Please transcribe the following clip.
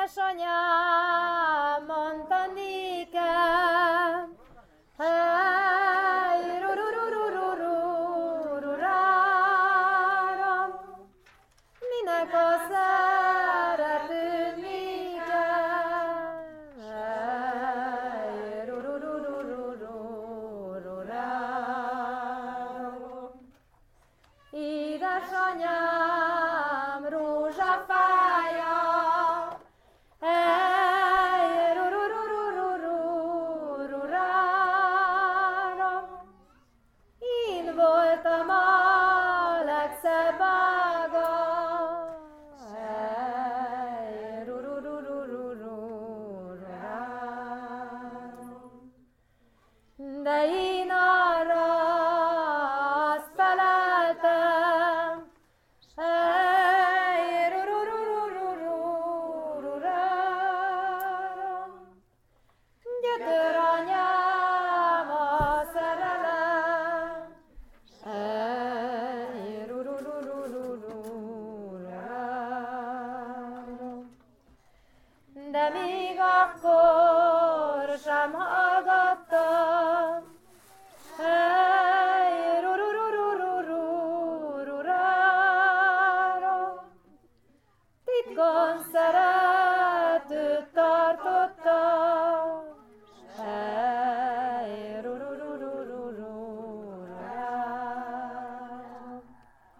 Édesanyám, mondta nékem, Hey, ru ru ru ru ru ru ru ráram, minek a szeretőd nékem? Hey, ru ru ru ru ru ru ru ráram. Édesanyám, Én voltam a legszebb ága. De én arra azt feleltem. Gyötör de még akkor sem hallgattam. Hey, ru -ru -ru -ru -ru -ru -ru -ra -ra. Titkon szerelem,